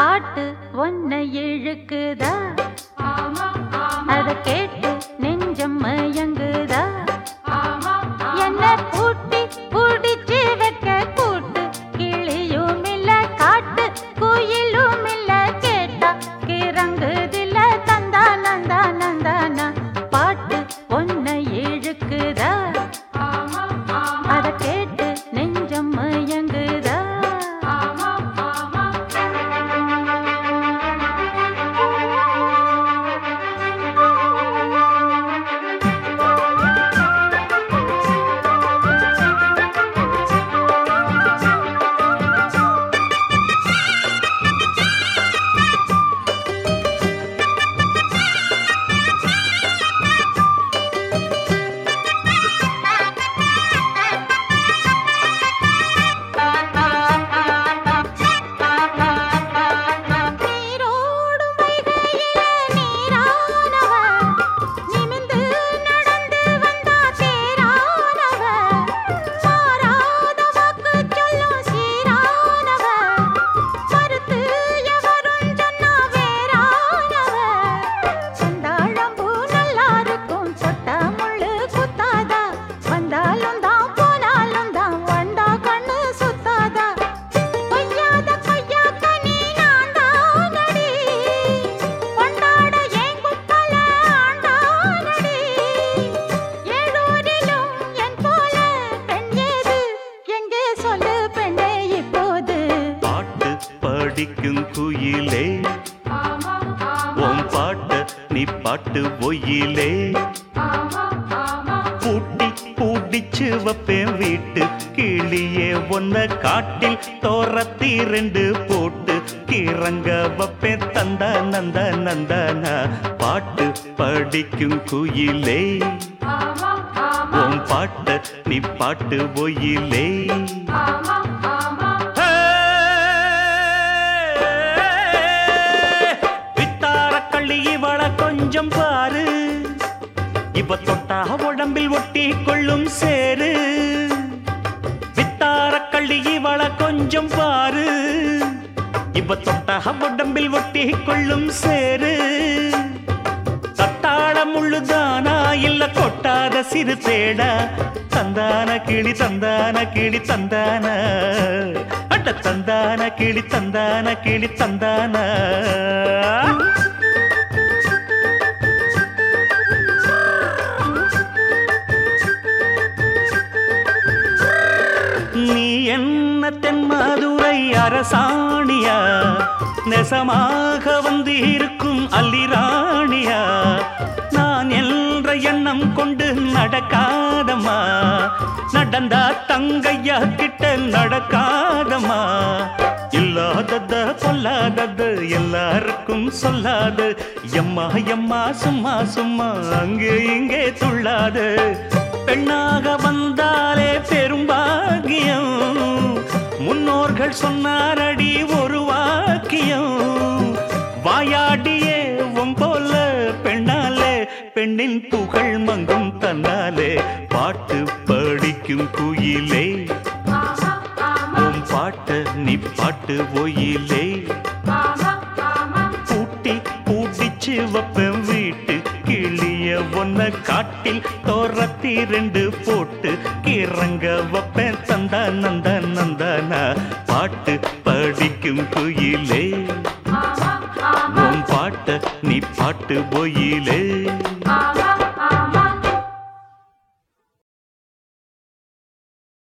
பாட்டு ஒன்னை இழுக்குதா? அதை கேட்டு பாட்டு ஒயிலே பூட்டி பூட்டிச்சு வைப்பேன் வீட்டு கிளியே ஒன்ன காட்டில் தோரத்தி ரெண்டு போட்டு கிறங்க வப்பேன் தந்த நந்த நந்தனா பாட்டு படிக்கும் குயிலே. உன் பாட்ட நீ பாட்டு ஒயிலே இப்ப தொட்டா உடம்பில் ஒட்டி கொள்ளும் சேரு வித்தார கள்ளி இவள கொஞ்சம் பாரு. இப்ப தொட்டா உடம்பில் ஒட்டி கொள்ளும் சேரு தட்டாள முள்ளுதானா இல்ல கொட்டாத சிறு தேடா. தந்தான கிளி தந்தான கிளி தந்தான. அட்ட தந்தான கிளி தந்தான கிளி தந்தான. மதுரை அரசாணியா? நெசமாக வந்து இருக்கும் அல்லிராணியா? நான் என்ற எண்ணம் கொண்டு நடக்காதம்மா. நடந்தா தங்கையா கிட்ட நடக்காதம்மா. இல்லாதத பொல்லாதது எல்லாருக்கும் சொல்லாது. எம்மா எம்மா சும்மா சும்மா அங்கே இங்கே துள்ளாது. பெண்ணாக வந்தாலே பெரும்பாகியம் அவள் சொன்னாரடி ஒரு வாக்கியம். வாயாடியே உன் போல பெண்ணாலே பெண்ணின் புகழ் மங்கும் தன்னாலே பாட்டு படிக்கும் குயிலே. உன் பாட்ட நீ பாட்டு ஒயிலே. பூட்டி பூட்டிச்சு வப்பேன் வீட்டு கிளிய ஒன்ன காட்டில் இருபத்தி ரெண்டு போட்டு கிறங்க வைப்பேன். தந்தா நந்த நந்தனா பாட்டு படிக்கும் குயிலே. உன் பாட்ட நீ பாட்டு ஒயிலே